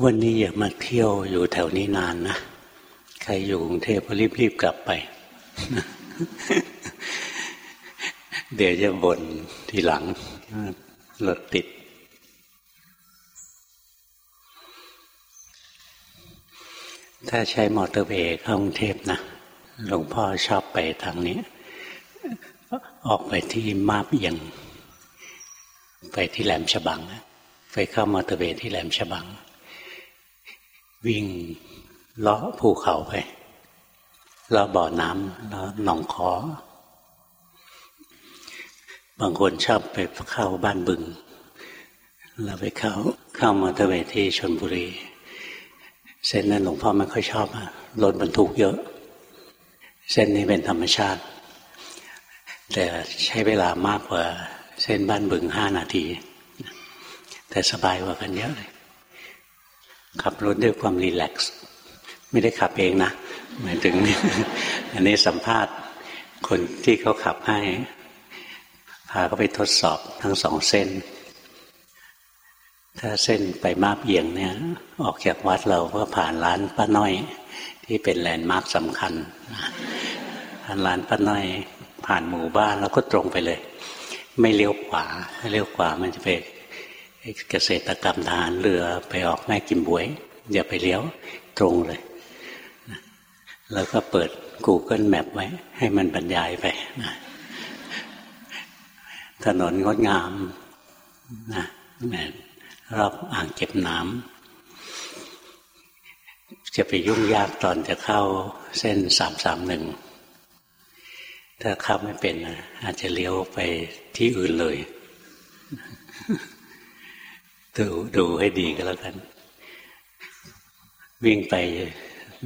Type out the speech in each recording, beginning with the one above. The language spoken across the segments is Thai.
วันนี้อย่ามาเที่ยวอยู่แถวนี้นานนะใครอยู่กรุงเทพก็รีบๆกลับไป เดี๋ยวจะบ่นทีหลังรถติด ถ้าใช้มอเตอร์เวย์เข้ากรุงเทพนะหลวงพ่อชอบไปทางนี้ ออกไปที่มาบเอียง ไปที่แหลมฉบัง ไปเข้ามอเตอร์เวย์ที่แหลมฉบัง วิ่งเลาะภูเขาไปเลาะบ่อน้ำเลาะหนองคอบางคนชอบไปเข้าบ้านบึง เราไปเข้าเข้ามอเตอร์เวที่ชนบุรี เส้นนั้นหลวงพ่อไม่ค่อยชอบรถบรรทุกเยอะ เส้นนี้เป็นธรรมชาติ แต่ใช้เวลามากกว่าเส้นบ้านบึงห้านาที แต่สบายกว่ากันเยอะเลย ขับรถด้วยความรีแลกซ์ไม่ได้ขับเองนะหมายถึง อันนี้สัมภาษณ์คนที่เขาขับให้ พาเขาไปทดสอบทั้งสองเส้น ถ้าเส้นไปมาบเอียงเนี่ย ออกจากวัดเราก็ผ่านร้านป้าน้อย ที่เป็นแลนด์มาร์คสำคัญผ่านร้านป้าน้อย ผ่านหมู่บ้านแล้วก็ตรงไปเลย ไม่เลี้ยวขวาเลี้ยวขวามันจะไป เกษตรกรรมทหารเรือไปออกแม่กิมบวย อย่าไปเลี้ยวตรงเลย แล้วก็เปิด Google Map ไว้ ให้มันบรรยายไปนะถนนงดงามนะรอบอ่างเก็บน้ำจะไปยุ่งยากตอนจะเข้าเส้นสามสามหนึ่งถ้าเข้าไม่เป็นอาจจะเลี้ยวไปที่อื่นเลย ดูดูให้ดีก็แล้วกัน วิ่งไป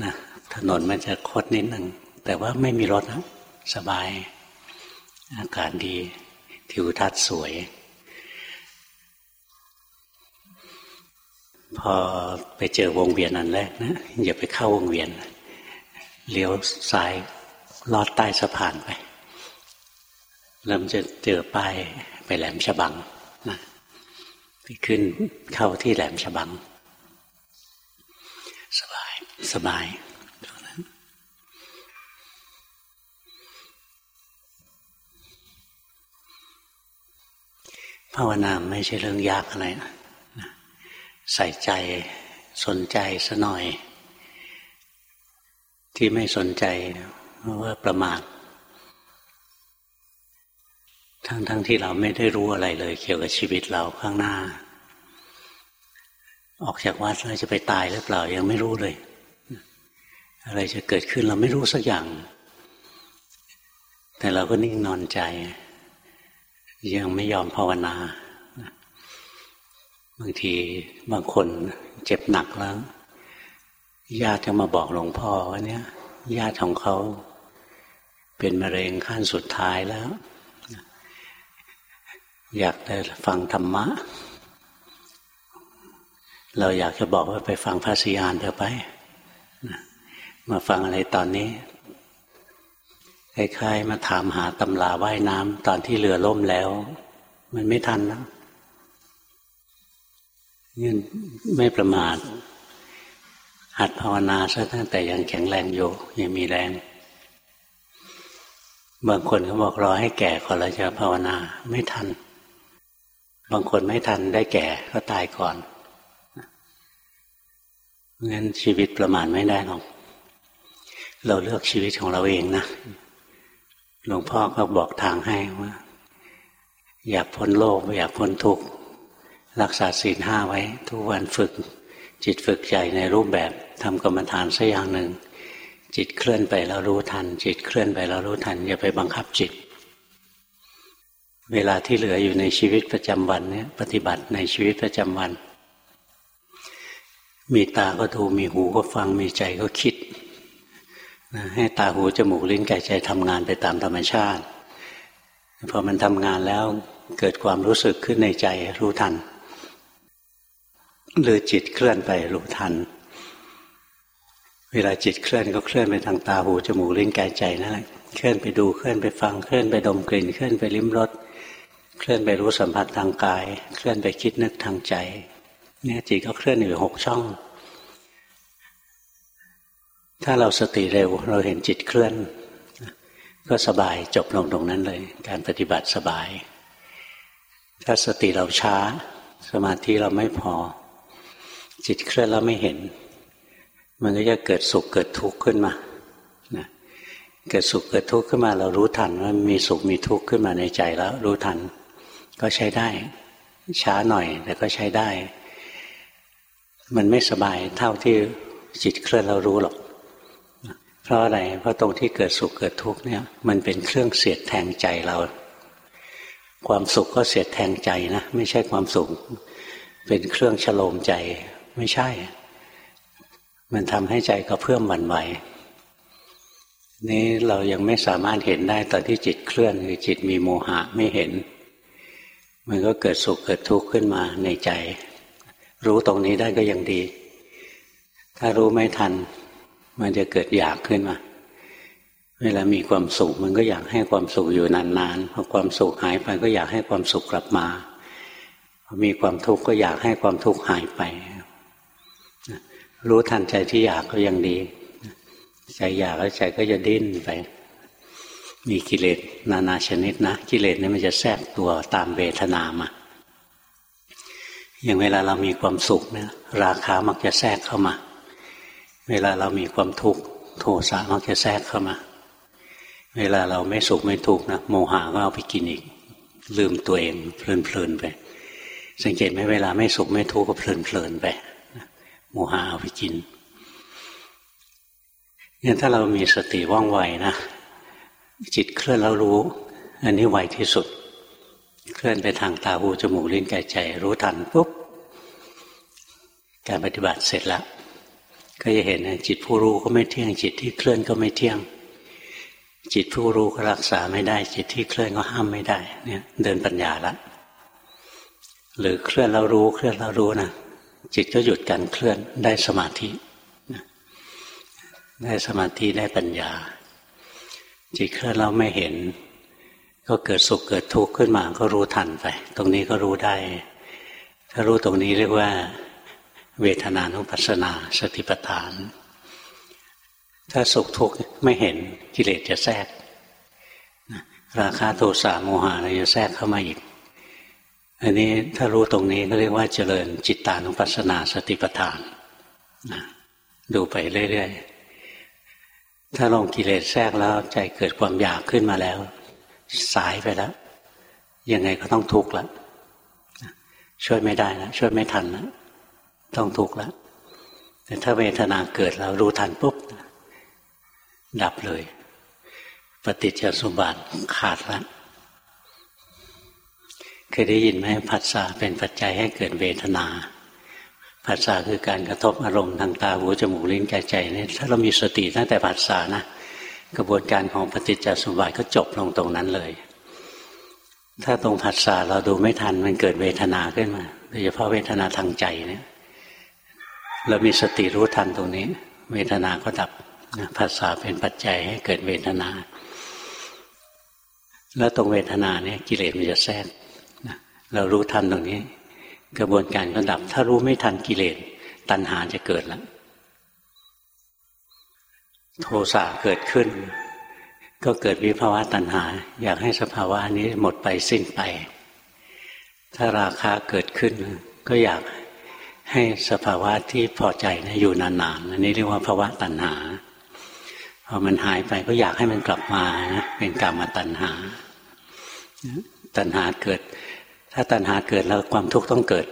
นะถนนมันจะคดนิดหนึ่งแต่ว่าไม่มีรถนะสบาย อากาศดี ทิวทัศน์สวย พอไปเจอวงเวียนอันแรกนะอย่าไปเข้าวงเวียน เลี้ยวซ้ายลอดใต้สะพานไปแล้วมันจะเจอป้ายไปแหลมฉบังนะ ไปขึ้นเข้าที่แหลมฉบัง สบาย สบายภาวนาไม่ใช่เรื่องยากอะไรนะใส่ใจสนใจซะหน่อย ที่ไม่สนใจเพราะว่าประมาท ทั้งๆทที่เราไม่ได้รู้อะไรเลย เกี่ยวกับชีวิตเราข้างหน้า ออกจากวัดเราจะไปตายหรือเปล่ายังไม่รู้เลย อะไรจะเกิดขึ้นเราไม่รู้สักอย่าง แต่เราก็นิ่งนอนใจ ยังไม่ยอมภาวนาบางทีบางคนเจ็บหนักแล้วญาติจะมาบอกหลวงพ่อว่าเนี้ยญาติของเขาเป็นมะเร็งขั้นสุดท้ายแล้ว อยากได้ฟังธรรมะ เราอยากจะบอกว่าไปฟังพระสีอานเถอะไป มาฟังอะไรตอนนี้คล้ายๆมาถามหาตำราว่ายน้ำตอนที่เรือล่มแล้ว มันไม่ทันแล้วนี่ไม่ประมาทหัดภาวนาซะตั้งแต่ยังแข็งแรงอยู่ยังมีแรง บางคนเขาบอกรอให้แก่ก่อนแล้วจะภาวนาไม่ทัน บางคนไม่ทันได้แก่ก็ตายก่อนงั้นชีวิตประมาณไม่ได้หรอก เราเลือกชีวิตของเราเองนะ หลวงพ่อก็บอกทางให้ว่า อยากพ้นโลก อยากพ้นทุกข์ รักษาศีลห้าไว้ ทุกวันฝึก จิตฝึกใจในรูปแบบทำกรรมฐานสักอย่างหนึ่ง จิตเคลื่อนไปแล้วรู้ทัน จิตเคลื่อนไปแล้วรู้ทัน อย่าไปบังคับจิต เวลาที่เหลืออยู่ในชีวิตประจำวันเนี่ยปฏิบัติในชีวิตประจำวัน มีตาก็ดูมีหูก็ฟังมีใจก็คิด ให้ตาหูจมูกลิ้นกายใจทำงานไปตามธรรมชาติพอมันทำงานแล้วเกิดความรู้สึกขึ้นในใจรู้ทัน หรือจิตเคลื่อนไปรู้ทัน เวลาจิตเคลื่อนก็เคลื่อนไปทางตาหูจมูกลิ้นกายใจนั่นแหละเคลื่อนไปดูเคลื่อนไปฟังเคลื่อนไปดมกลิ่น เคลื่อนไปลิ้มรส เคลื่อนไปรู้สัมผัสทางกาย เคลื่อนไปคิดนึกทางใจ เนี่ยจิตก็เคลื่อนอยู่หกช่อง ถ้าเราสติเร็ว เราเห็นจิตเคลื่อน ก็สบายจบลงตรงนั้นเลย การปฏิบัติสบาย ถ้าสติเราช้า สมาธิเราไม่พอ จิตเคลื่อนแล้วไม่เห็น มันก็จะเกิดสุขเกิดทุกข์ขึ้นมาเกิดสุขเกิดทุกข์ขึ้นมาเรารู้ทันว่ามีสุขมีทุกข์ขึ้นมาในใจแล้วรู้ทัน ก็ใช้ได้ ช้าหน่อย แต่ก็ใช้ได้ มันไม่สบายเท่าที่จิตเคลื่อนเรารู้หรอก เพราะอะไร เพราะตรงที่เกิดสุขเกิดทุกข์เนี่ย มันเป็นเครื่องเสียดแทงใจเรา ความสุขก็เสียดแทงใจนะ ไม่ใช่ความสุข เป็นเครื่องฉโลมใจ ไม่ใช่ มันทำให้ใจกระเพื่อมหวั่นไหวนี้เรายังไม่สามารถเห็นได้ตอนที่จิตเคลื่อนคือจิตมีโมหะไม่เห็น มันก็เกิดสุขเกิดทุกข์ขึ้นมาในใจ รู้ตรงนี้ได้ก็ยังดี ถ้ารู้ไม่ทัน มันจะเกิดอยากขึ้นมา เวลามีความสุขมันก็อยากให้ความสุขอยู่นานๆพอความสุขหายไปก็อยากให้ความสุขกลับมาพอมีความทุกข์ก็อยากให้ความทุกข์หายไป รู้ทันใจที่อยากก็ยังดี ใจอยากแล้วใจก็จะดิ้นไป มีกิเลสนานาชนิดนะ กิเลสนี่มันจะแทรกตัวตามเวทนามาอย่างเวลาเรามีความสุขเนี่ยราคามักจะแทรกเข้ามา เวลาเรามีความทุกข์โทสะมักจะแทรกเข้ามา เวลาเราไม่สุขไม่ทุกข์นะโมหะก็เอาไปกินอีก ลืมตัวเองเพลินๆไป สังเกตไหมเวลาไม่สุขไม่ทุกข์ก็เพลินๆไปโมหะเอาไปกินเนี่ยถ้าเรามีสติว่องไวนะ จิตเคลื่อนแล้วรู้ อันนี้ไวที่สุด เคลื่อนไปทางตาหูจมูกลิ้นกายใจ รู้ทันปุ๊บการปฏิบัติเสร็จแล้วก็จะเห็นจิตผู้รู้ก็ไม่เที่ยง จิตที่เคลื่อนก็ไม่เที่ยง จิตผู้รู้ก็รักษาไม่ได้ จิตที่เคลื่อนก็ห้ามไม่ได้ เนี่ย เดินปัญญาละหรือเคลื่อนแล้วรู้เคลื่อนแล้วรู้นะจิตก็หยุดการเคลื่อนได้สมาธิได้สมาธิได้ปัญญา จิตเคลื่อนเราไม่เห็น ก็เกิดสุขเกิดทุกข์ขึ้นมาก็รู้ทันไป ตรงนี้ก็รู้ได้ ถ้ารู้ตรงนี้เรียกว่า เวทนานุปัสสนาสติปัฏฐาน ถ้าสุขทุกข์ไม่เห็นกิเลสจะแทรกราคาโทสะโมหะอะไรจะแทรกเข้ามาอีก อันนี้ถ้ารู้ตรงนี้ก็เรียกว่าเจริญจิตตานุปัสสนาสติปัฏฐานนะดูไปเรื่อย ๆ ถ้าลงกิเลสแทรกแล้วใจเกิดความอยากขึ้นมาแล้ว สายไปแล้ว ยังไงก็ต้องทุกข์ล้วช่วยไม่ได้แล้วช่วยไม่ทันแล้วต้องทุกข์แล้วแต่ถ้าเวทนาเกิดแล้วรู้ทันปุ๊บดับเลย ปฏิจจสมบัติขาดล้วเคยได้ยินไหมผัสสะเป็นปัจจัยให้เกิดเวทนา ผัสสะคือการกระทบอารมณ์ทางตาหูจมูกลิ้นกายใจเนี่ยถ้าเรามีสติตั้งแต่ผัสสะนะกระบวนการของปฏิจจสมบัติก็จบลงตรงนั้นเลย ถ้าตรงผัสสะเราดูไม่ทันมันเกิดเวทนาขึ้นมาโดยเฉพาะเวทนาทางใจเนี่ย เรามีสติรู้ทันตรงนี้ เวทนาก็ดับผัสสะเป็นปัจจัยให้เกิดเวทนา แล้วตรงเวทนาเนี่ยกิเลสมันจะแทรกเรารู้ทันตรงนี้ กระบวนการก็ดับ ถ้ารู้ไม่ทันกิเลสตัณหาจะเกิดแล้ว โทสะเกิดขึ้น ก็เกิดวิภาวะตัณหา อยากให้สภาวะนี้หมดไปสิ้นไป ถ้าราคาเกิดขึ้น ก็อยากให้สภาวะที่พอใจนะอยู่นานๆอันนี้เรียกว่าภาวะตัณหาพอมันหายไปก็อยากให้มันกลับมานะเป็นกรรมตัณหาตัณหาเกิด ถ้าตัณหาเกิดแล้วความทุกข์ต้องเกิด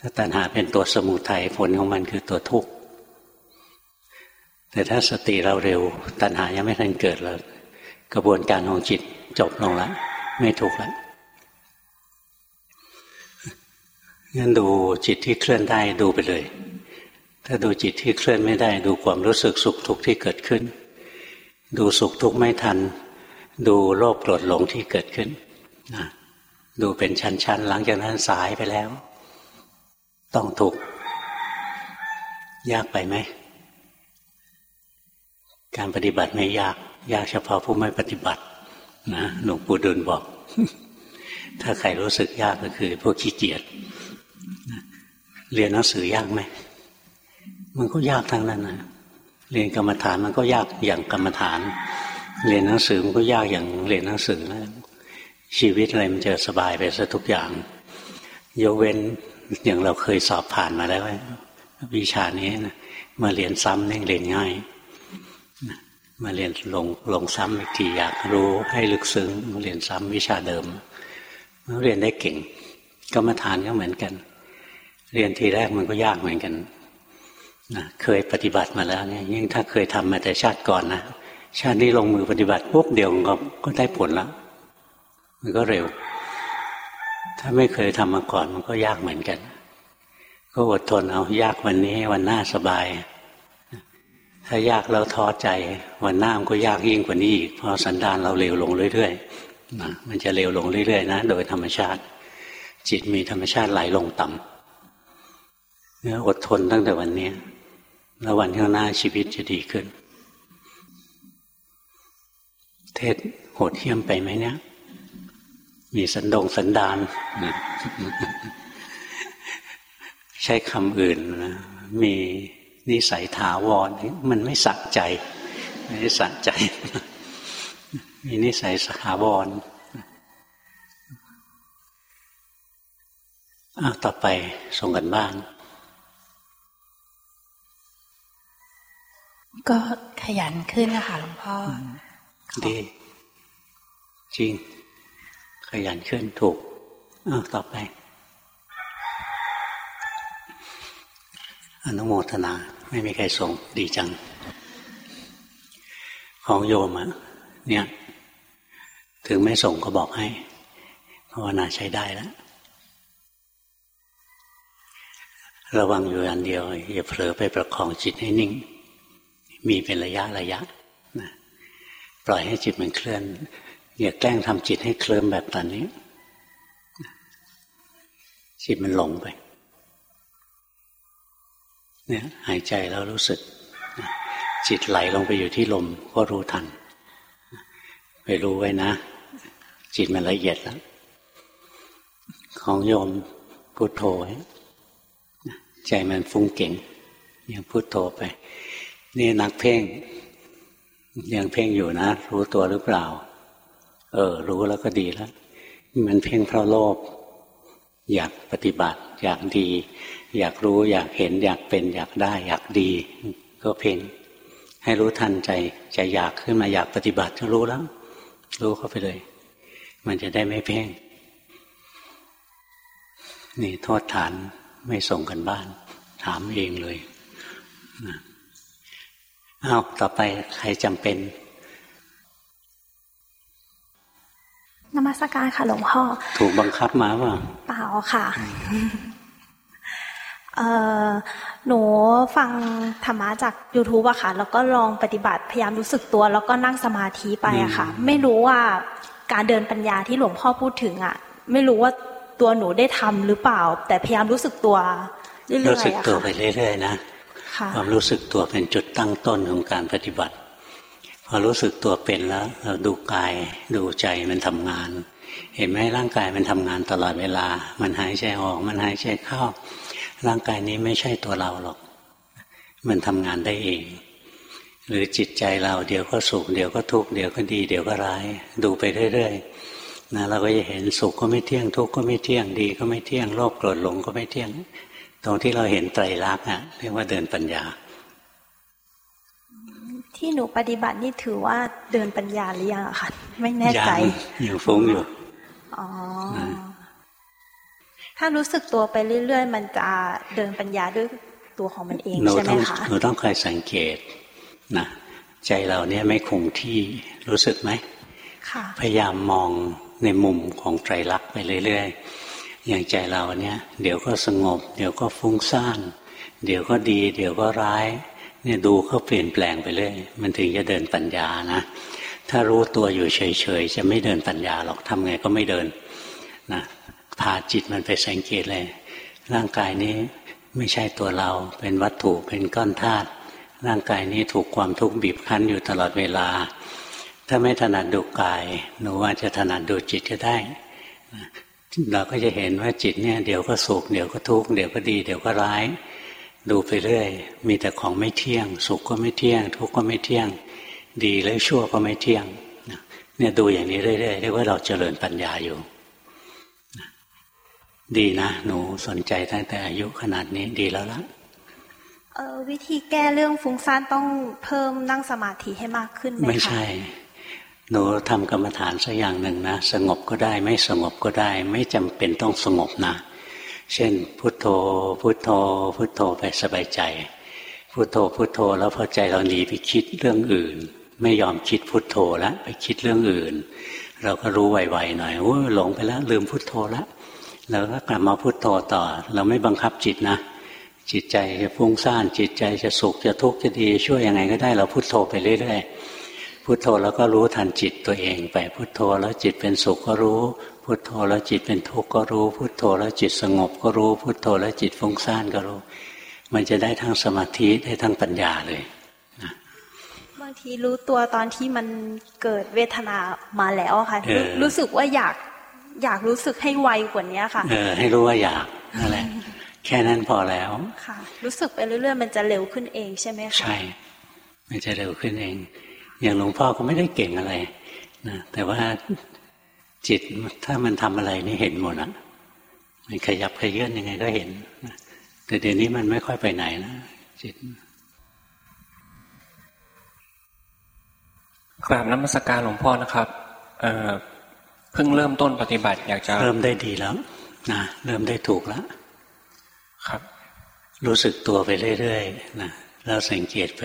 ถ้าตัณหาเป็นตัวสมุทัยผลของมันคือตัวทุกข์แต่ถ้าสติเราเร็ว ตัณหายังไม่ทันเกิดเลยกระบวนการของจิตจบลงแล้วไม่ทุกข์แล้วงั้นดูจิตที่เคลื่อนได้ดูไปเลย ถ้าดูจิตที่เคลื่อนไม่ได้ ดูความรู้สึกสุขทุกข์ที่เกิดขึ้น ดูสุขทุกข์ไม่ทัน ดูโลภโกรธหลงที่เกิดขึ้นนะ ดูเป็นชั้นๆ หลังจากนั้นสายไปแล้ว ต้องถูก ยากไปไหม การปฏิบัติไม่ยาก ยากเฉพาะผู้ไม่ปฏิบัตินะหลวงปู่ดุลบอก ถ้าใครรู้สึกยากก็คือ พวกขี้เกียจเรียนหนังสือยากไหม มันก็ยากทั้งนั้นนะเรียนกรรมฐานมันก็ยากอย่างกรรมฐาน เรียนหนังสือมันก็ยากอย่างเรียนหนังสือนะ ชีวิตอะไรมันจะสบายไปซะทุกอย่าง ยกเว้นอย่างเราเคยสอบผ่านมาแล้ว วิชานี้นะมาเรียนซ้ำนี่เรียนง่าย มาเรียนลงลงซ้ำอีกทีอยากรู้ให้ลึกซึ้งมาเรียนซ้ำวิชาเดิม เรียนได้เก่งกรรมฐานก็เหมือนกัน เรียนทีแรกมันก็ยากเหมือนกันนะเคยปฏิบัติมาแล้วเนี่ยยิ่งถ้าเคยทำมาแต่ชาติก่อนนะชาตินี้ลงมือปฏิบัติปุ๊บเดียวก็ก็ได้ผลแล้ว มันก็เร็ว ถ้าไม่เคยทำมาก่อนมันก็ยากเหมือนกัน ก็อดทนเอายากวันนี้วันหน้าสบาย ถ้ายากแล้วท้อใจ วันหน้ามันก็ยากยิ่งกว่านี้อีกเพราะสันดานเราเร็วลงเรื่อยๆมันจะเร็วลงเรื่อยๆนะโดยธรรมชาติ จิตมีธรรมชาติไหลลงต่ำเนี่ยอดทนตั้งแต่วันนี้แล้ววันข้างหน้าชีวิตจะดีขึ้น เทศโหดเหี้ยมไปไหมเนี่ย มีสันดงสันดานใช้คำอื่นนะมีนิสัยถาวรมันไม่สักใจ ไม่สักใจ มีนิสัยสถาวรอ้าวต่อไปส่งกันบ้านก็ขยันขึ้นนะคะหลวงพ่อดี จริง ขยันขึ้นถูกอต่อไปอนุโมทนา ไม่มีใครส่งดีจัง ของโยมอะเนี่ย ถึงไม่ส่งก็บอกให้ภาวนาใช้ได้แล้ว ระวังอยู่อันเดียว อย่าเผลอไปประคองจิตให้นิ่ง มีเป็นระยะระยะนะปล่อยให้จิตมันเคลื่อน อย่าแกล้งทำจิตให้เคลื่อนแบบตอนนี้ จิตมันหลงไป เนี่ย หายใจแล้วรู้สึก จิตไหลลงไปอยู่ที่ลมก็รู้ทัน ไปรู้ไว้นะ จิตมันละเอียดแล้ว ของโยมพุโทโธใจมันฟุ้งเก่ง ยังพุโทโธไป นี่นักเพ่ง ยังเพ่งอยู่นะ รู้ตัวหรือเปล่า เออ รู้แล้วก็ดีแล้วมันเพ่งเพราะโลภอยากปฏิบัติ อยากดี อยากรู้อยากเห็น อยากเป็น อยากได้ อยากดี ก็เพ่งให้รู้ทันใจใจอยากขึ้นมาอยากปฏิบัติก็รู้แล้ว รู้เข้าไปเลย มันจะได้ไม่เพ่งนี่โทษฐานไม่ส่งกันบ้าน ถามเองเลยเอาต่อไปใครจำเป็น มัสการค่ะหลวงพ่อ ถูกบังคับมาว่าเปล่าค่ะเออหนูฟังธรรมะจาก youtube อะค่ะ แล้วก็ลองปฏิบัติพยายามรู้สึกตัว แล้วก็นั่งสมาธิไปอะค่ะ ไม่รู้ว่าการเดินปัญญาที่หลวงพ่อพูดถึงอะไม่รู้ว่าตัวหนูได้ทำหรือเปล่า แต่พยายามรู้สึกตัวเรื่อยๆอะค่ะรู้สึกตัวไปเรื่อยๆนะความรู้สึกตัวเป็นจุดตั้งต้นของการปฏิบัติ พอรู้สึกตัวเป็นแล้ว เราดูกายดูใจมันทำงาน เห็นไหมร่างกายมันทำงานตลอดเวลา มันหายใจออกมันหายใจเข้า ร่างกายนี้ไม่ใช่ตัวเราหรอก มันทำงานได้เอง หรือจิตใจเราเดี๋ยวก็สุขเดี๋ยวก็ทุกข์เดี๋ยวก็ดี เดี๋ยวก็ร้าย ดูไปเรื่อยๆนะเราก็จะเห็นสุขก็ไม่เที่ยงทุกข์ก็ไม่เที่ยงดี ก็ไม่เที่ยงโลภโกรธหลงก็ไม่เที่ยง ตรงที่เราเห็นไตรลักษณ์อะเรียกว่าเดินปัญญา ที่หนูปฏิบัตินี่ถือว่าเดินปัญญาหรือยังอะคะไม่แน่ใจอยู่ฟุ้งอยู่อ๋อถ้ารู้สึกตัวไปเรื่อย ๆ มันจะเดินปัญญาด้วยตัวของมันเองใช่ไหมคะหนูต้องคอยสังเกตนะใจเราเนี่ยไม่คงที่รู้สึกไหมพยายามมองในมุมของไตรลักษณ์ไปเรื่อยๆอย่างใจเราเนี่ย เดี๋ยวก็สงบ เดี๋ยวก็ฟุ้งซ่าน เดี๋ยวก็ดี เดี๋ยวก็ร้าย เนี่ยดูเขาเปลี่ยนแปลงไปเรื่อยมันถึงจะเดินปัญญานะถ้ารู้ตัวอยู่เฉยๆจะไม่เดินปัญญาหรอกทำไงก็ไม่เดินนะพาจิตมันไปสังเกตเลย ร่างกายนี้ไม่ใช่ตัวเราเป็นวัตถุเป็นก้อนธาตุร่างกายนี้ถูกความทุกข์บีบคั้นอยู่ตลอดเวลา ถ้าไม่ถนัดดูกายหนูว่าจะถนัดดูจิตก็ได้ เราก็จะเห็นว่าจิตเนี่ยเดี๋ยวก็สุขเดี๋ยวก็ทุกข์เดี๋ยวก็ดี เดี๋ยวก็ร้าย ดูไปเรื่อย มีแต่ของไม่เที่ยง สุขก็ไม่เที่ยง ทุกข์ก็ไม่เที่ยง ดีและชั่วก็ไม่เที่ยงเนี่ยดูอย่างนี้เรื่อยๆเรียกว่าเราเจริญปัญญาอยู่ ดีนะหนูสนใจตั้งแต่อายุขนาดนี้ดีแล้วละวิธีแก้เรื่องฟุ้งซ่านต้องเพิ่มนั่งสมาธิให้มากขึ้นไหมคะไม่ใช่ หนูทำกรรมฐานสักอย่างหนึ่งนะ สงบก็ได้ไม่สงบก็ได้ ไม่จำเป็นต้องสงบนะ เช่น พุทโธ พุทโธ พุทโธไปสบายใจ พุทโธ พุทโธ แล้วพอใจเราหนีไปคิดเรื่องอื่น ไม่ยอมคิดพุทโธแล้วไปคิดเรื่องอื่น เราก็รู้ไวๆหน่อยโอ้หลงไปแล้วลืมพุทโธแล้วเราก็กลับมาพุทโธต่อ เราไม่บังคับจิตนะ จิตใจจะฟุ้งซ่านจิตใจจะสุขจะทุกข์จะดีช่วยยังไงก็ได้เราพุโทโธไปเรื่อยๆพุโทโธแล้วก็รู้ทันจิตตัวเองไปพุโทโธแล้วจิตเป็นสุขก็รู้ พุโทโธแล้วจิตเป็นทุกข์ก็รู้ พุโทโธแล้วจิตสงบก็รู้ พุโทโธแล้วจิตฟุ้งซ่านก็รู้ มันจะได้ทั้งสมาธิได้ทั้งปัญญาเลยนะบางทีรู้ตัวตอนที่มันเกิดเวทนามาแล้วค่ะรู้สึกว่าอยากอยากรู้สึกให้ไวกว่านี้ค่ะ เออ ให้รู้ว่าอยากนั่นแหละแค่นั้นพอแล้วค่ะ รู้สึกไปเรื่อยๆมันจะเร็วขึ้นเองใช่ไหมคะใช่มันจะเร็วขึ้นเอง อย่างหลวงพ่อก็ไม่ได้เก่งอะไรนะแต่ว่า จิตถ้ามันทำอะไรนี่เห็นหมดนะมันขยับขยื่นยังไงก็เห็นแต่เดี๋ยวนี้มันไม่ค่อยไปไหนนะจิตกราบน้ำมศการหลวงพ่อนะครับเเพิ่งเริ่มต้นปฏิบัติอยากจะเริ่มได้ดีแล้วนะเริ่มได้ถูกแล้วครับ รู้สึกตัวไปเรื่อยๆนะแล้วสังเกตไป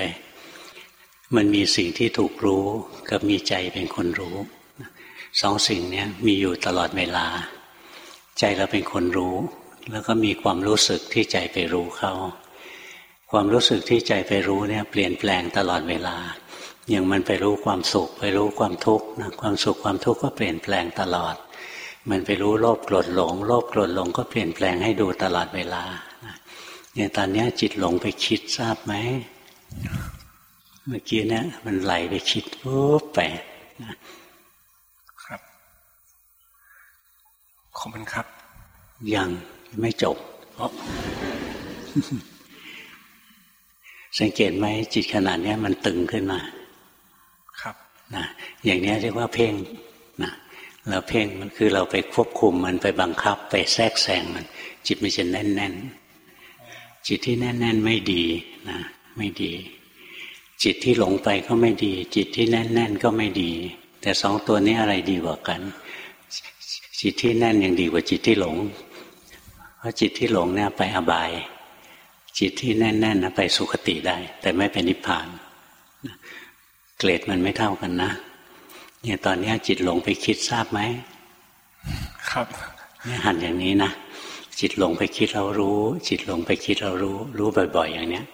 มันมีสิ่งที่ถูกรู้ กับมีใจเป็นคนรู้ สองสิ่งนี้มีอยู่ตลอดเวลา ใจเราเป็นคนรู้ แล้วก็มีความรู้สึกที่ใจไปรู้เขา ความรู้สึกที่ใจไปรู้เนี่ยเปลี่ยนแปลงตลอดเวลา อย่างมันไปรู้ความสุข ไปรู้ความทุกข์นะความสุขความทุกข์ก็เปลี่ยนแปลงตลอด มันไปรู้โลภโกรธหลงโลภโกรธหลงก็เปลี่ยนแปลงให้ดูตลอดเวลาเนี่ยตอนนี้จิตหลงไปคิดทราบไหมเมื่อกี้เนี่ยมันไหลไปคิดปุ๊บไปครั ขอบคุณครับ ยังไม่จบเพราะสังเกตไหมจิตขนาดนี้มันตึงขึ้นมา ครับนะอย่างนี้เรียกว่าเพ่งนะเราเพ่งมันคือเราไปควบคุมมันไปบังคับ ไปแทรกแซงมัน จิตมันจะแน่นแน่นจิตที่แน่นๆไม่ดีนะไม่ดี จิตที่หลงไปก็ไม่ดี จิตที่แน่นๆก็ไม่ดี แต่สองตัวนี้อะไรดีกว่ากัน จิตที่แน่นยังดีกว่าจิตที่หลง เพราะจิตที่หลงเนี่ยไปอบาย จิตที่แน่นๆนะไปสุคติได้ แต่ไม่เป็นนิพพาน เกรดมันไม่เท่ากันนะ เนี่ยตอนนี้จิตหลงไปคิดทราบไหม ครับเนี่ยหันอย่างนี้นะจิตหลงไปคิดเรารู้ จิตหลงไปคิดเรารู้ รู้บ่อย ๆ อย่างเนี้ย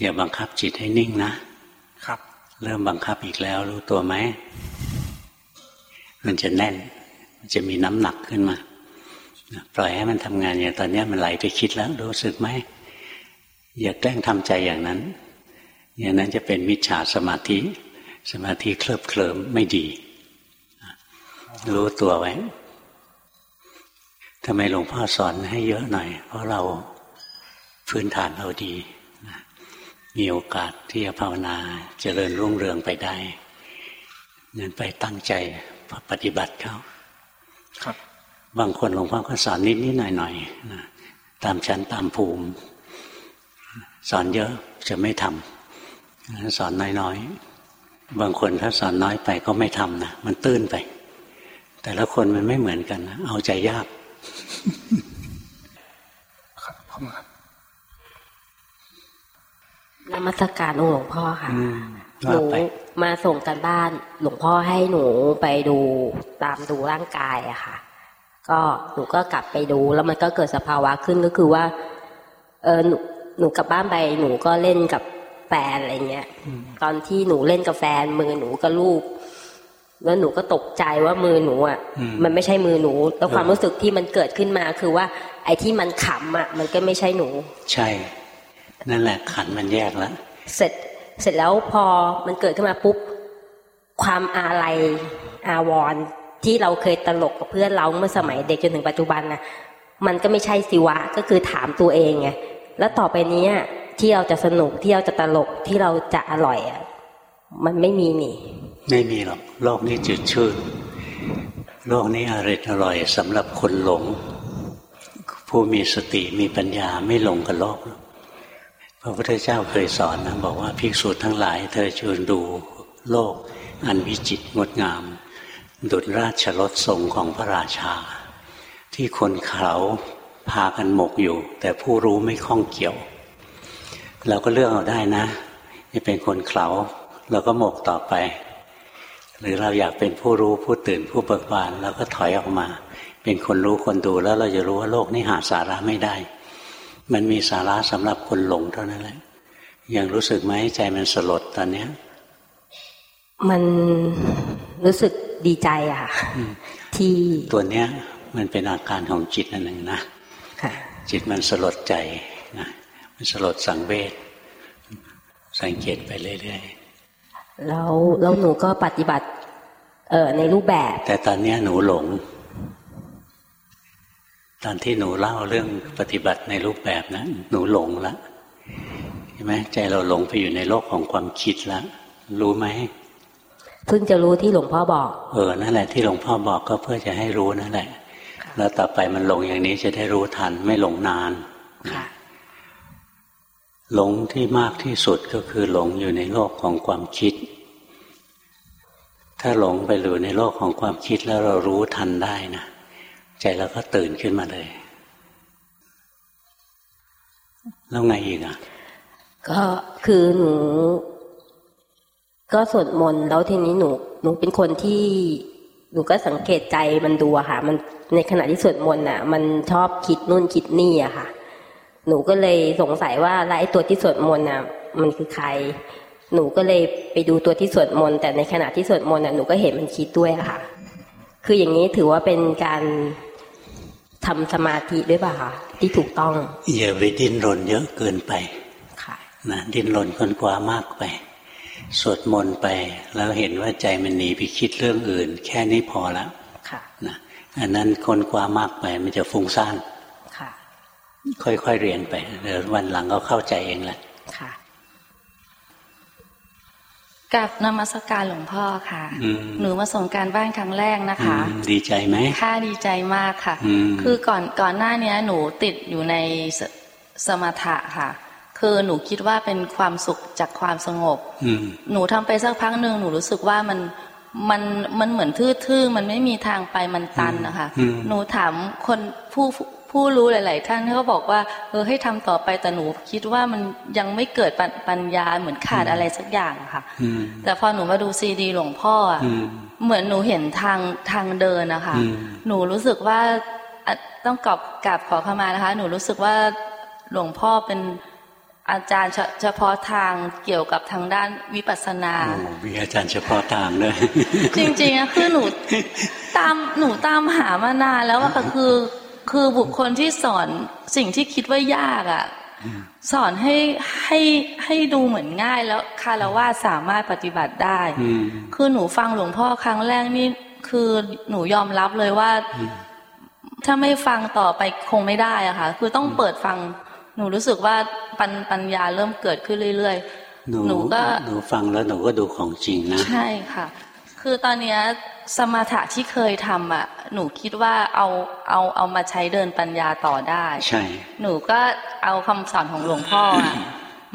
อย่าบังคับจิตให้นิ่งนะครับ เริ่มบังคับอีกแล้วรู้ตัวไหม มันจะแน่น มันจะมีน้ำหนักขึ้นมาปล่อยให้มันทำงานอย่างตอนนี้มันไหลไปคิดแล้วรู้สึกไหมอย่าแกล้งทำใจอย่างนั้น อย่างนั้นจะเป็นมิจฉาสมาธิ สมาธิเคลิบเคลิมไม่ดี รู้ตัวไว้ทำไมหลวงพ่อสอนให้เยอะหน่อย เพราะเราพื้นฐานเราดี มีโอกาสที่จะภาวนาเจริญรุ่งเรืองไปได้นั้นไปตั้งใจ ปฏิบัติเขาครับ บางคนหลวงพ่อก็สอนนิดนิดหน่อยหน่อยนะตามชั้นตามภูมิ สอนเยอะจะไม่ทำสอนน้อยๆ บางคนถ้าสอนน้อยไปก็ไม่ทำนะมันตื้นไป แต่ละคนมันไม่เหมือนกันนะเอาใจยาก ครับพ่อมาครับนมัสการหลวงพ่อค่ะหนู มาส่งกันบ้าน หลวงพ่อให้หนูไปดูตามดูร่างกายอะค่ะ ก็หนูก็กลับไปดูแล้วมันก็เกิดสภาวะขึ้นก็คือว่า เออหนูหนูกลับบ้านไปหนูก็เล่นกับแฟนอะไรเงี้ย ตอนที่หนูเล่นกับแฟนมือหนูก็ลูกแล้วหนูก็ตกใจว่ามือหนูอะ มันไม่ใช่มือหนู แล้วความรู้สึกที่มันเกิดขึ้นมาคือว่า ไอ้ที่มันขำอะ มันก็ไม่ใช่หนู ใช่ นั่นแหละขันมันแยกแล้วเสร็จ เสร็จแล้วพอมันเกิดขึ้นมาปุ๊บความอาลัยอาวรที่เราเคยตลกกับเพื่อนเราเมื่อสมัยเด็กจนถึงปัจจุบันนะมันก็ไม่ใช่สิวะก็คือถามตัวเองไงแล้วต่อไปนี้ที่เราจะสนุกที่เราจะตลกที่เราจะอร่อยอะมันไม่มีนี่ ไม่มีหรอกโลกนี้จืดชืดโลกนี้อร่อยอร่อยสำหรับคนหลง ผู้มีสติมีปัญญาไม่หลงกับโลกพร ระพุทธเจ้าเคยสอนนะบอกว่าภิกษุทั้งหลาย เธอจูนดูโลก อันวิจิตรงดงาม ดุจราชรถทรงของพระราชา ที่คนเขาพากันหมกอยู่ แต่ผู้รู้ไม่ข้องเกี่ยว เราก็เลือกเอาได้นะจะเป็นคนเขาเราก็หมกต่อไป หรือเราอยากเป็นผู้รู้ผู้ตื่นผู้เบิกบานเราก็ถอยออกมา เป็นคนรู้คนดูแล้วเราจะรู้ว่าโลกนี้หาสาระไม่ได้ มันมีสาระสำหรับคนหลงเท่านั้นแหละยังรู้สึกไหมใจมันสลดตอนเนี้ย มันรู้สึกดีใจอะที่ตัวเนี้ย มันเป็นอาการของจิตอันหนึ่งนะจิตมันสลดใจนะมันสลดสังเวชสังเกตไปเรื่อยๆแล้วแล้วหนูก็ปฏิบัติ เออในรูปแบบ แต่ตอนนี้หนูหลง ตอนที่หนูเล่าเรื่องปฏิบัติในรูปแบบนะหนูหลงละใช่ไหมใจเราหลงไปอยู่ในโลกของความคิดแล้วรู้ไหมเพิ่งจะรู้ที่หลวงพ่อบอก เออนั่นแหละที่หลวงพ่อบอกก็เพื่อจะให้รู้นั่นแหละ แล้วต่อไปมันหลงอย่างนี้จะได้รู้ทันไม่หลงนานหลงที่มากที่สุดก็คือหลงอยู่ในโลกของความคิด ถ้าหลงไปอยู่ในโลกของความคิดแล้วเรารู้ทันได้นะ ใจเราก็ตื่นขึ้นมาเลย แล้วไงอีกอะ ก็คือหนู ก็สวดมนต์แล้วทีนี้หนูหนูเป็นคนที่หนูก็สังเกตใจมันดูอะค่ะ มันในขณะที่สวดมนต์อะมันชอบคิดนู่นคิดนี่อะค่ะ หนูก็เลยสงสัยว่าแล้วไอ้ตัวที่สวดมนต์อะมันคือใคร หนูก็เลยไปดูตัวที่สวดมนต์แต่ในขณะที่สวดมนต์อะหนูก็เห็นมันคิดด้วยอะค่ะ คืออย่างนี้ถือว่าเป็นการ ทำสมาธิด้วยป่ะคะที่ถูกต้องอย่าไปดิ้นรนเยอะเกินไปค่ะนะดิ้นรนคนกว่ามากไป สวดมนต์ไป แล้วเห็นว่าใจมันหนีไปคิดเรื่องอื่น แค่นี้พอแล้วนะอันนั้นคนกว่ามากไปมันจะฟุ้งซ่านค่อยๆเรียนไปเดี๋ยววันหลังก็เข้าใจเองแหละ กับนมัสการหลวงพ่อค่ะ หนูมาส่งการบ้านครั้งแรกนะคะ ดีใจไหมค่าดีใจมากค่ะ คือก่อนก่อนหน้านี้หนูติดอยู่ในสมถะค่ะ คือหนูคิดว่าเป็นความสุขจากความสงบ หนูทำไปสักพักหนึ่งหนูรู้สึกว่ามันมันมันเหมือนทื่อๆ มันไม่มีทางไปมันตันนะคะ หนูถามคนผู้ ผู้รู้หลาย ๆ ท่านเขาบอกว่า เออให้ทำต่อไปแต่หนูคิดว่ามันยังไม่เกิดปัญญาเหมือนขาดอะไรสักอย่างค่ะแต่พอหนูมาดูซีดีหลวงพ่ออะเหมือนหนูเห็นทางทางเดินนะคะหนูรู้สึกว่าต้องกอบกราบขอเข้ามานะคะ หนูรู้สึกว่าหลวงพ่อเป็นอาจารย์เฉพาะทางเกี่ยวกับทางด้านวิปัสสนามีอาจารย์เฉพาะทางด้วยจริงๆอะคือหนูตามหนูตามหามานานแล้วว่าก็คือ คือบุคคลที่สอนสิ่งที่คิดว่ายากอะสอนให้ให้ให้ดูเหมือนง่ายแล้วคารวะสามารถปฏิบัติได้ คือหนูฟังหลวงพ่อครั้งแรกนี่คือหนูยอมรับเลยว่า ถ้าไม่ฟังต่อไปคงไม่ได้อะค่ะคือต้องเปิดฟัง หนูรู้สึกว่าปัญปัญญาเริ่มเกิดขึ้นเรื่อยๆหนูก็หนูฟังแล้วหนูก็ดูของจริงนะ ใช่ค่ะ คือตอนนี้สมาถะที่เคยทำอะ หนูคิดว่าเอาเอาเอามาใช้เดินปัญญาต่อได้ ใช่ หนูก็เอาคำสอนของหลวงพ่ออะ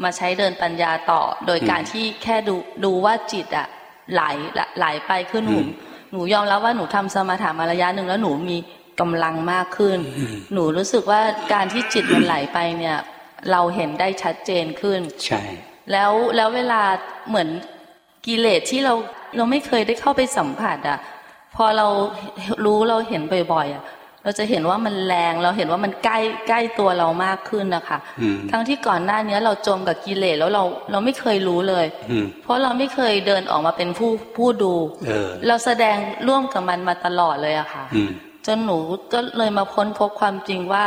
มาใช้เดินปัญญาต่อ โดยการที่แค่ดูดูว่าจิตอะไหลไหลไปขึ้นหนูหนูยอมรับว่าหนูทำสมาถะมาระยะหนึ่งแล้วหนูมีกำลังมากขึ้น หนูรู้สึกว่าการที่จิตมันไหลไปเนี่ย เราเห็นได้ชัดเจนขึ้น ใช่ แล้วแล้วเวลาเหมือนกิเลสที่เรา เราไม่เคยได้เข้าไปสัมผัสอะ พอเรารู้เราเห็นบ่อยๆอะ เราจะเห็นว่ามันแรงเราเห็นว่ามันใกล้ใกล้ตัวเรามากขึ้นนะคะทั้งที่ก่อนหน้านี้เราจมกับกิเลสแล้วเราเราไม่เคยรู้เลย เพราะเราไม่เคยเดินออกมาเป็นผู้ผู้ดูเราแสดงร่วมกับมันมาตลอดเลยอะค่ะจนหนูก็เลยมาพ้นพบความจริงว่า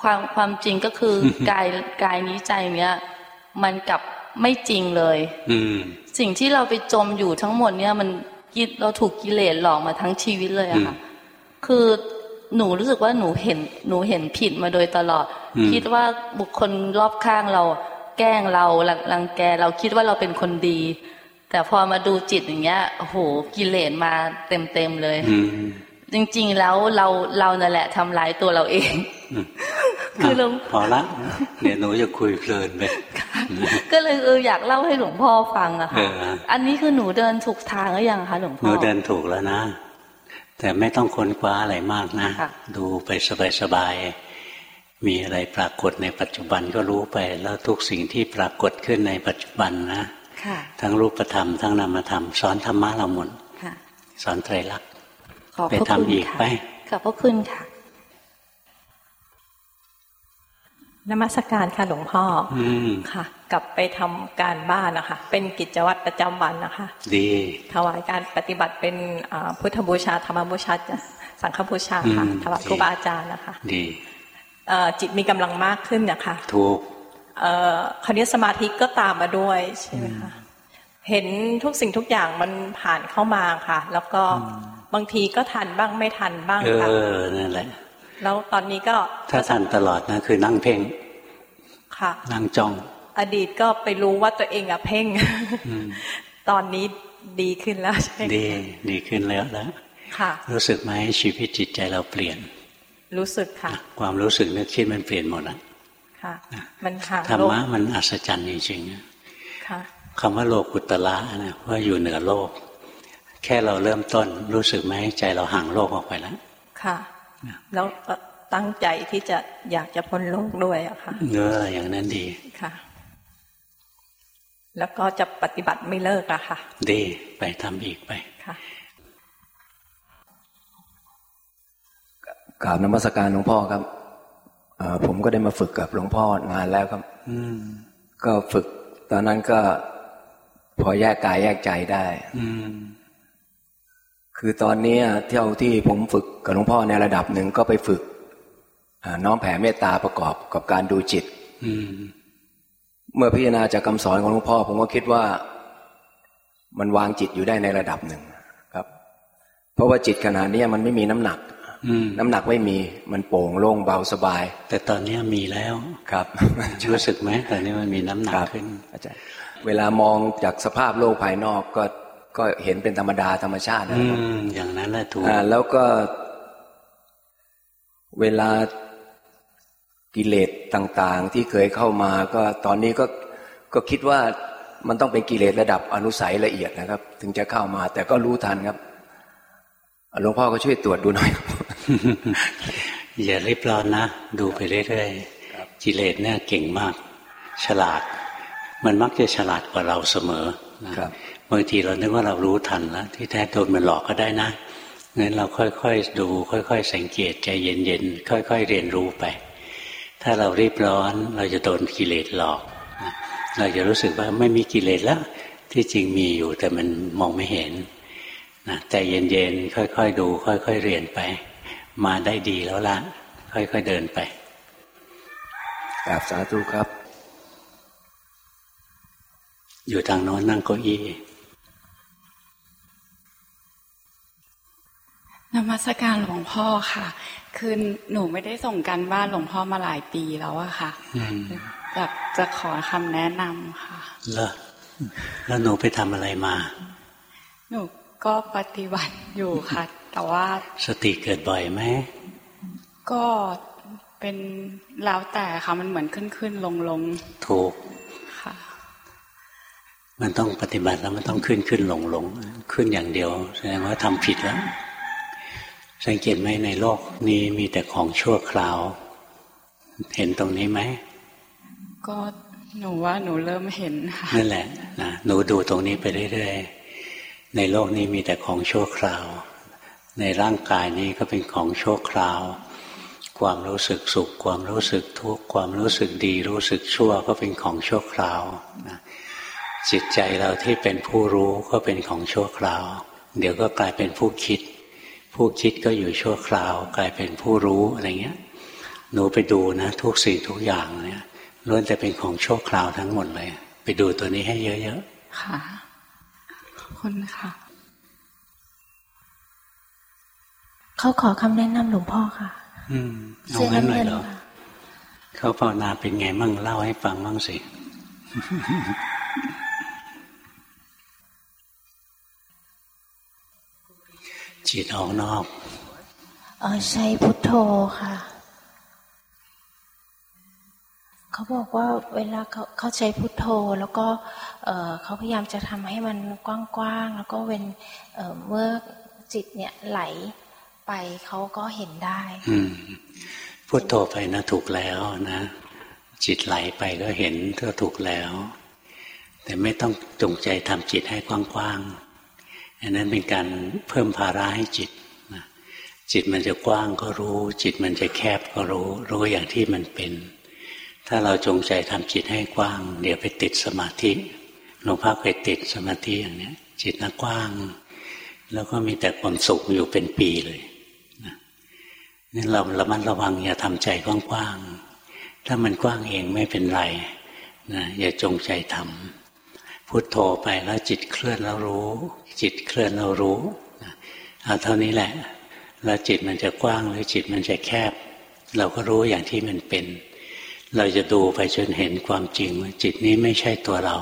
ความความจริงก็คือกายกายนี้ใจเนี้ย มันกับไม่จริงเลย อื สิ่งที่เราไปจมอยู่ทั้งหมดเนี่ยมันกิเราถูกกิเลสหลอกมาทั้งชีวิตเลยอะค่ะ คือหนูรู้สึกว่าหนูเห็นหนูเห็นผิดมาโดยตลอด คิดว่าบุคคลรอบข้างเรา แกล้งเราลังแกเราคิดว่าเราเป็นคนดี แต่พอมาดูจิตอย่างเงี้ยโอ้โหกิเลสมาเต็มเต็มเลย จริง ๆ แล้วเราเรานั่นแหละทำร้ายตัวเราเอง คือเราพอละเนี่ยหนูจะคุยเพลินไปก็เลยเอออยากเล่าให้หลวงพ่อฟังอะค่ะอันนี้คือหนูเดินถูกทางหรือยังคะหลวงพ่อหนูเดินถูกแล้วนะ แต่ไม่ต้องค้นคว้าอะไรมากนะ ดูไปสบายๆมีอะไรปรากฏในปัจจุบันก็รู้ไป แล้วทุกสิ่งที่ปรากฏขึ้นในปัจจุบันนะทั้งรูปธรรมทั้งนามธรรมสอนธรรมะเราหมดสอนไตรลักษณ์ไปทำอีกไปขอบพระคุณค่ะ นมัสการค่ะหลวงพ่อค่ะ กลับไปทำการบ้านนะคะ เป็นกิจวัตรประจำวันนะคะ ดี ถวายการปฏิบัติเป็นพุทธบูชาธรรมบูชาสังฆบูชาค่ะถวายครูบาอาจารย์นะคะ ดีจิตมีกำลังมากขึ้นนะคะถูกคราวนี้สมาธิก็ตามมาด้วยใช่ไหมคะเห็นทุกสิ่งทุกอย่างมันผ่านเข้ามาค่ะ แล้วก็บางทีก็ทันบ้างไม่ทันบ้างค่ะเออนั่นแหละ แล้วตอนนี้ก็ถ้าทันตลอดนะคือนั่งเพ่ง ค่ะ นั่งจ้อง อดีตก็ไปรู้ว่าตัวเองอะเพ่งตอนนี้ดีขึ้นแล้วใช่ดีดีขึ้นแล้วแล้วค่ะ รู้สึกไหมชีวิตจิตใจเราเปลี่ยน รู้สึกค่ะ ความรู้สึกนึกคิดมันเปลี่ยนหมดแล้วค่ะ มันค่ะธรรมะมันอัศจรรย์จริงๆค่ะคำว่าโลกุตละนะว่าอยู่เหนือโลก แค่เราเริ่มต้นรู้สึกไหมใจเราห่างโลกออกไปแล้วค่ะ แล้วตั้งใจที่จะอยากจะพ้นโลกด้วยอะค่ะเอออย่างนั้นดีค่ะ แล้วก็จะปฏิบัติไม่เลิกอะค่ะ ดีไปทำอีกไปค่ะกราบนมัสการหลวงพ่อครับผมก็ได้มาฝึกกับหลวงพ่อนานแล้วครับก็ฝึก ตอนนั้นก็พอแยกกายแยกใจได้ อื คือตอนนี้เที่ยวที่ผมฝึกกับหลวงพ่อในระดับหนึ่งก็ไปฝึกน้อมแผ่เมตตาประกอบกับการดูจิตเมื่อพิจารณาจากคาสอนของหลวงพ่อ ผมก็คิดว่า มันวางจิตอยู่ได้ในระดับหนึ่งครับ เพราะว่าจิตขนาดนี้มันไม่มีน้ำหนักน้ำหนักไม่มีมันโป่งโล่งเบาสบาย แต่ตอนนี้มีแล้วครับรู้สึกไหมตอนนี้มันมีน้ำหนักขึ้นอาจารย์เวลามองจากสภาพโลกภายนอกก็ ก็เห็นเป็นธรรมดาธรรมชาตินะครับอย่างนั้นแหละถูกแล้วก็ เวลากิเลสต่าง ๆ ที่เคยเข้ามาก็ตอนนี้ก็ก็คิดว่ามันต้องเป็นกิเลสระดับอนุสัยละเอียดนะครับ ถึงจะเข้ามา แต่ก็รู้ทันครับหลวงพ่อก็ช่วยตรวจดูหน่อยอย่ารีบร้อนนะ ดูไปเรื่อยๆกิเลสเนี่ยเก่งมาก ฉลาด มันมักจะฉลาดกว่าเราเสมอบางทีเรานึกว่าเรารู้ทันแล้วที่แท้โดนมันหลอกก็ได้นะงั้นเราค่อยๆดู ค่อย ๆ สังเกตใจเย็นๆค่อย ๆ เรียนรู้ไป ถ้าเรารีบร้อนเราจะโดนกิเลสหลอก เราจะรู้สึกว่าไม่มีกิเลสแล้ว ที่จริงมีอยู่แต่มันมองไม่เห็นนะใจเย็นๆค่อย ๆ ดู ค่อย ๆ เรียนไป มาได้ดีแล้วละค่อยๆเดินไปกราบสาธุครับ อยู่ทางโน้นนั่งเก้าอี้ นมัสการหลวงพ่อค่ะ คือหนูไม่ได้ส่งกันบ้านหลวงพ่อมาหลายปีแล้วอะค่ะแบบจะขอคำแนะนำค่ะแล้วแล้วหนูไปทำอะไรมา หนูก็ปฏิบัติอยู่ค่ะ แต่ว่า สติเกิดบ่อยไหม ก็เป็นแล้วแต่ค่ะมันเหมือนขึ้นขึ้นลงลงถูกค่ะ มันต้องปฏิบัติแล้วมันต้องขึ้นขึ้นลงลงขึ้นอย่างเดียว แสดงว่าทำผิดแล้ว สังเกตไหมในโลกนี้มีแต่ของชั่วคราว เห็นตรงนี้ไหม ก็หนูว่าหนูเริ่มเห็นค่ะนั่นแหละนะหนูดูตรงนี้ไปเรื่อยๆในโลกนี้มีแต่ของชั่วคราว ในร่างกายนี้ก็เป็นของชั่วคราว ความรู้สึกสุข ความรู้สึกทุกข์ความรู้สึกดี รู้สึกชั่วก็เป็นของชั่วคราวนะจิตใจเราที่เป็นผู้รู้ก็เป็นของชั่วคราว เดี๋ยวก็กลายเป็นผู้คิด ผู้คิดก็อยู่ชั่วคราว กลายเป็นผู้รู้อะไรเงี้ยหนูไปดูนะ ทุกสิ่งทุกอย่างเนี่ยล้วนแต่เป็นของชั่วคราวทั้งหมดเลย ไปดูตัวนี้ให้เยอะๆค่ะคุณค่ะเขาขอคำแนะนำหลวงพ่อค่ะ อืมเอางั้นหน่อยเหรอเขาภาวนาเป็นไงมั่งเล่าให้ฟังมั่งสิ จิตออกนอกเออใช้พุทโธค่ะ เขาบอกว่าเวลาเขาเขาใช้พุทโธ แล้วก็เเขาพยายามจะทำให้มันกว้างๆแล้วก็เวนเเมื่อจิตเนี่ยไหลไปเขาก็เห็นได้พุทโธไปนะถูกแล้วนะ จิตไหลไปก็เห็นก็ถูกแล้ว แต่ไม่ต้องจงใจทำจิตให้กว้างๆ อันนั้นเป็นการเพิ่มภาระให้จิตจิตมันจะกว้างก็รู้ จิตมันจะแคบก็รู้ รู้อย่างที่มันเป็น ถ้าเราจงใจทำจิตให้กว้าง เดี๋ยวไปติดสมาธิหลวงพ่อเคยติดสมาธิอย่างนี้จิตน่ากว้าง แล้วก็มีแต่ความสุขอยู่เป็นปีเลยนี่เราระมัดระวังอย่าทำใจกว้างๆถ้ามันกว้างเองไม่เป็นไรนะอย่าจงใจทำ พุโทโธไปแล้วจิตเคลื่อนแล้วรู้ จิตเคลื่อนแล้วรู้เอาเท่านี้แหละ แล้วจิตมันจะกว้างหรือจิตมันจะแคบ เราก็รู้อย่างที่มันเป็น เราจะดูไปจนเห็นความจริงว่าจิตนี้ไม่ใช่ตัวเรา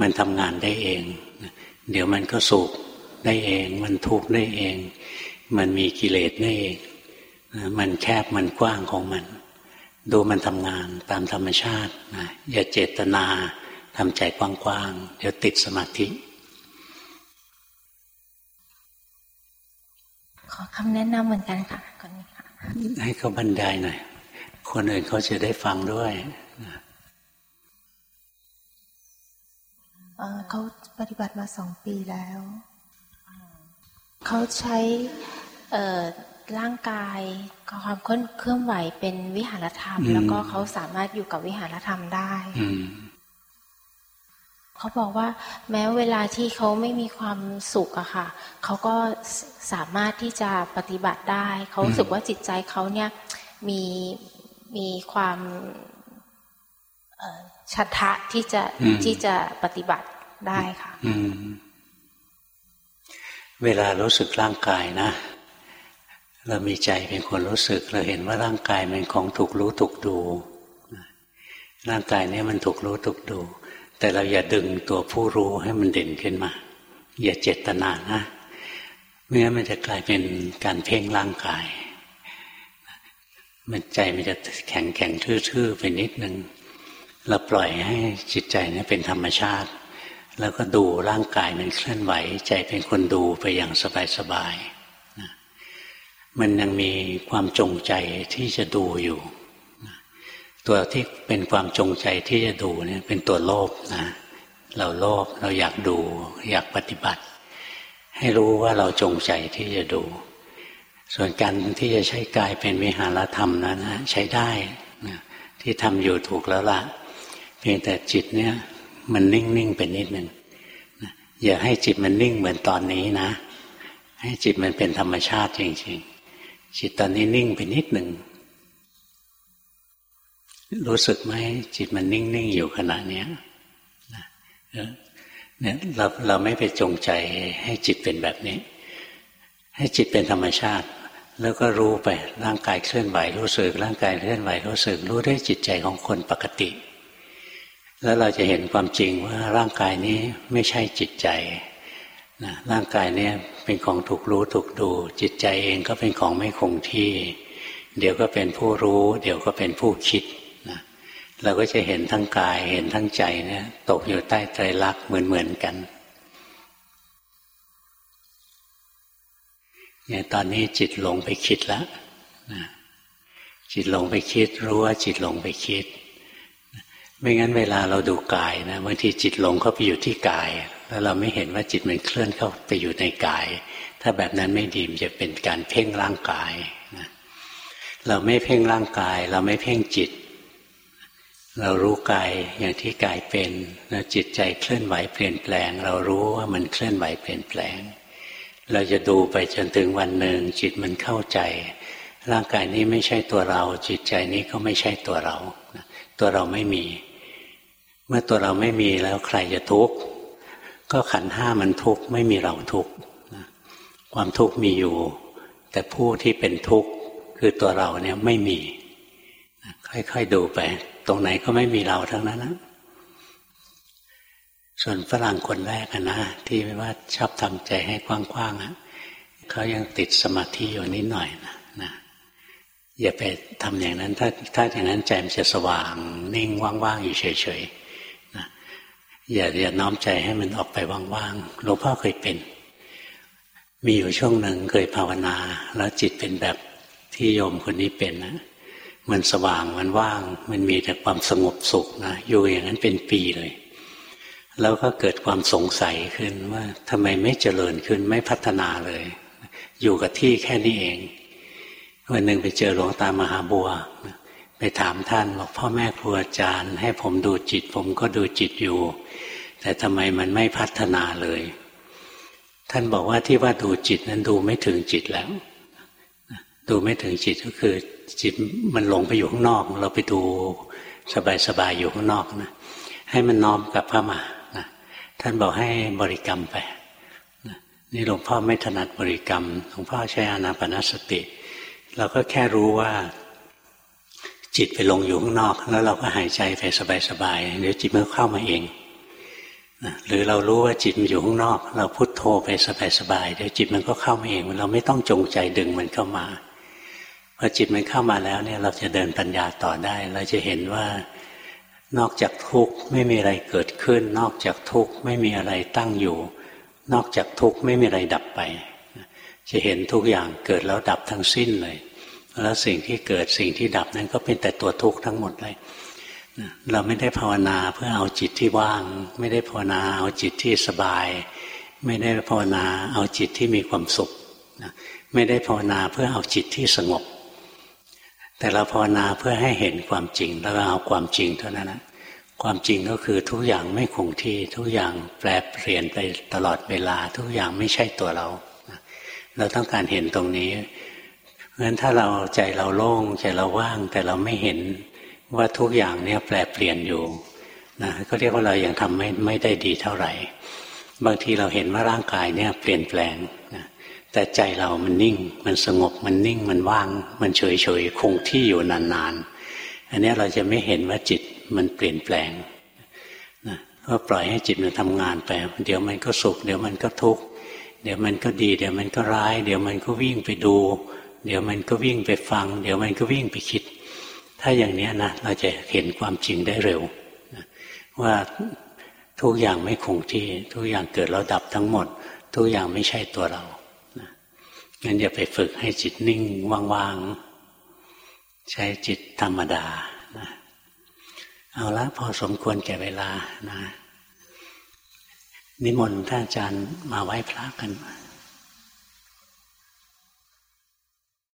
มันทำงานได้เอง เดี๋ยวมันก็สุขได้เอง มันทุกข์ได้เอง มันมีกิเลสได้เอง มันแคบมันกว้างของมัน ดูมันทำงานตามธรรมชาตินะอย่าเจตนา ทำใจกว้างๆ เดี๋ยวติดสมาธิ ขอคำแนะนำเหมือนกันค่ะคนนี้ค่ะ ให้เขาบรรยายหน่อย คนอื่นเขาจะได้ฟังด้วยเขาปฏิบัติมาสองปีแล้ว เขาใช้ร่างกายความเคลื่อนไหวเป็นวิหารธรรม แล้วก็เขาสามารถอยู่กับวิหารธรรมได้ เขาบอกว่าแม้เวลาที่เขาไม่มีความสุขอะค่ะเขาก็สามารถที่จะปฏิบัติได้ เขาสึกว่าจิตใจเขาเนี่ยมีมีความชัทะที่จะที่จะปฏิบัติได้ค่ะเวลารู้สึกร่างกายนะ เรามีใจเป็นคนรู้สึก เราเห็นว่าร่างกายเป็นของถูกรู้ถูกดูร่างกายนี้มันถูกรู้ถูกดู แต่เราอย่าดึงตัวผู้รู้ให้มันเด่นขึ้นมา อย่าเจตนานะไม่งั้นมันจะกลายเป็นการเพ่งร่างกาย มันใจมันจะแข็งแข็งทื่อๆไปนิดนึงเราปล่อยให้จิตใจนี่เป็นธรรมชาติ แล้วก็ดูร่างกายมันเคลื่อนไหว ใจเป็นคนดูไปอย่างสบายๆมันยังมีความจงใจที่จะดูอยู่ ตัวที่เป็นความจงใจที่จะดูเนี่ยเป็นตัวโลภนะเราโลภเราอยากดูอยากปฏิบัติ ให้รู้ว่าเราจงใจที่จะดู ส่วนการที่จะใช้กายเป็นวิหารธรรมนั้นนะใช้ได้นะที่ทำอยู่ถูกแล้วละเพียงแต่จิตเนี่ยมันนิ่งๆเป็นนิดหนึ่งอย่าให้จิตมันนิ่งเหมือนตอนนี้นะ ให้จิตมันเป็นธรรมชาติจริงๆ จิตตอนนี้นิ่งไปนิดหนึ่ง รู้สึกไหมจิตมันนิ่ง ๆ อยู่ขณะเนี้ยเนี่ยเราเราไม่ไปจงใจให้จิตเป็นแบบนี้ ให้จิตเป็นธรรมชาติ แล้วก็รู้ไปร่างกายเคลื่อนไหวรู้สึก ร่างกายเคลื่อนไหวรู้สึก รู้ได้จิตใจของคนปกติ แล้วเราจะเห็นความจริงว่าร่างกายนี้ไม่ใช่จิตใจนะร่างกายเนี้เป็นของถูกรู้ถูกดู จิตใจเองก็เป็นของไม่คงที่ เดี๋ยวก็เป็นผู้รู้ เดี๋ยวก็เป็นผู้คิด เราก็จะเห็นทั้งกายเห็นทั้งใจเนี่ย ตกอยู่ใต้ไตรลักษณ์เหมือนเหมือนกันเนี่ยตอนนี้จิตหลงไปคิดแล้วนะจิตหลงไปคิด รู้ว่าจิตหลงไปคิด ไม่งั้นเวลาเราดูกายนะบางทีจิตหลงเข้าไปอยู่ที่กาย แล้วเราไม่เห็นว่าจิตมันเคลื่อนเข้าไปอยู่ในกาย ถ้าแบบนั้นไม่ดีมจะเป็นการเพ่งร่างกายนะเราไม่เพ่งร่างกาย เราไม่เพ่งจิต เรารู้กายอย่างที่กายเป็นแล้วจิตใจเคลื่อนไหวเปลี่ยนแปลง เรารู้ว่ามันเคลื่อนไหวเปลี่ยนแปลง เราจะดูไปจนถึงวันหนึ่ง จิตมันเข้าใจ ร่างกายนี้ไม่ใช่ตัวเรา จิตใจนี้ก็ไม่ใช่ตัวเรา ตัวเราไม่มี เมื่อตัวเราไม่มีแล้วใครจะทุกข์ก็ขันห้ามันทุกข์ไม่มีเราทุกข์ความทุกข์มีอยู่ แต่ผู้ที่เป็นทุกข์คือตัวเราเนี่ยไม่มี ค่อยๆดูไป ตรงไหนก็ไม่มีเราทั้งนั้นนะส่วนฝรั่งคนแรกนะที่ว่าชอบทำใจให้กว้างๆอะเขายังติดสมาธิอยู่นิดหน่อยนะนะอย่าไปทำอย่างนั้น ถ้าถ้าอย่างนั้นใจมันจะสว่าง นิ่งว่างๆอยู่เฉยๆนะอย่าอย่าน้อมใจให้มันออกไปว่างๆหลวงพ่อเคยเป็น มีอยู่ช่วงหนึ่งเคยภาวนา แล้วจิตเป็นแบบที่โยมคนนี้เป็นนะ มันสว่างมันว่าง มันมีแต่ความสงบสุขนะอยู่อย่างนั้นเป็นปีเลย แล้วก็เกิดความสงสัยขึ้นว่าทำไมไม่เจริญขึ้นไม่พัฒนาเลย อยู่กับที่แค่นี้เอง วันหนึ่งไปเจอหลวงตามหาบัวไปถามท่านบอกพ่อแม่ครูอาจารย์ ให้ผมดูจิต ผมก็ดูจิตอยู่ แต่ทำไมมันไม่พัฒนาเลย ท่านบอกว่าที่ว่าดูจิตนั้นดูไม่ถึงจิตแล้ว ดูไม่ถึงจิตก็คือ จิตมันหลงไปอยู่ข้างนอก เราไปดูสบายๆอยู่ข้างนอกนะให้มันน้อมกลับเข้ามานะท่านบอกให้บริกรรมไปนี่หลวงพ่อไม่ถนัดบริกรรมหลวงพ่อใช้อานาปนสติ เราก็แค่รู้ว่า จิตไปลงอยู่ข้างนอก แล้วเราก็หายใจไปสบายๆเดี๋ยวจิตมันเข้ามาเองนะหรือเรารู้ว่าจิตมันอยู่ข้างนอก เราพุโทโธไปสบายๆเดี๋ยวจิตมันก็เข้ามาเอง เราไม่ต้องจงใจดึงมันเข้ามา พอจิตมันเข้ามาแล้วเนี่ยเราจะเดินปัญญาต่อได้ เราจะเห็นว่านอกจากทุกข์ไม่มีอะไรเกิดขึ้น นอกจากทุกข์ไม่มีอะไรตั้งอยู่ นอกจากทุกข์ไม่มีอะไรดับไป จะเห็นทุกอย่างเกิดแล้วดับทั้งสิ้นเลย แล้วสิ่งที่เกิดสิ่งที่ดับนั้นก็เป็นแต่ตัวทุกข์ทั้งหมดเลยเราไม่ได้ภาวนาเพื่อเอาจิตที่ว่าง ไม่ได้ภาวนาเอาจิตที่สบาย ไม่ได้ภาวนาเอาจิตที่มีความสุขไม่ได้ภาวนาเพื่อเอาจิตที่สงบ แต่เราภาวนาเพื่อให้เห็นความจริง แล้วเอาความจริงเท่านั้นนะความจริงก็คือทุกอย่างไม่คงที่ทุกอย่างแปรเปลี่ยนไปตลอดเวลา ทุกอย่างไม่ใช่ตัวเรา เราต้องการเห็นตรงนี้เพราะฉะนั้นถ้าเราใจเราโล่งใจเราว่างแต่เราไม่เห็นว่าทุกอย่างเนี่ยแปรเปลี่ยนอยู่นะก็เรียกว่าเรายัางทำไม่ไม่ได้ดีเท่าไหร่ บางทีเราเห็นว่าร่างกายเนี่ยเปลี่ยนแปลงนะ แต่ใจเรามันนิ่ง มันสงบมันนิ่งมันว่าง มันเฉยเฉยคงที่อยู่นานๆ อันนี้เราจะไม่เห็นว่าจิตมันเปลี่ยนแปลงนะก็ปล่อยให้จิตมันทำงานไป เดี๋ยวมันก็สุข เดี๋ยวมันก็ทุกข์เดี๋ยวมันก็ดี เดี๋ยวมันก็ร้าย เดี๋ยวมันก็วิ่งไปดู เดี๋ยวมันก็วิ่งไปฟัง เดี๋ยวมันก็วิ่งไปคิด ถ้าอย่างนี้นะเราจะเห็นความจริงได้เร็วว่าทุกอย่างไม่คงที่ ทุกอย่างเกิดแล้วดับทั้งหมด ทุกอย่างไม่ใช่ตัวเรา งั้นอย่าไปฝึกให้จิตนิ่งว่างๆ ใช้จิตธรรมดานะเอาละพอสมควรแก่เวลานะ นิมนต์ท่านอาจารย์มาไหว้พระกัน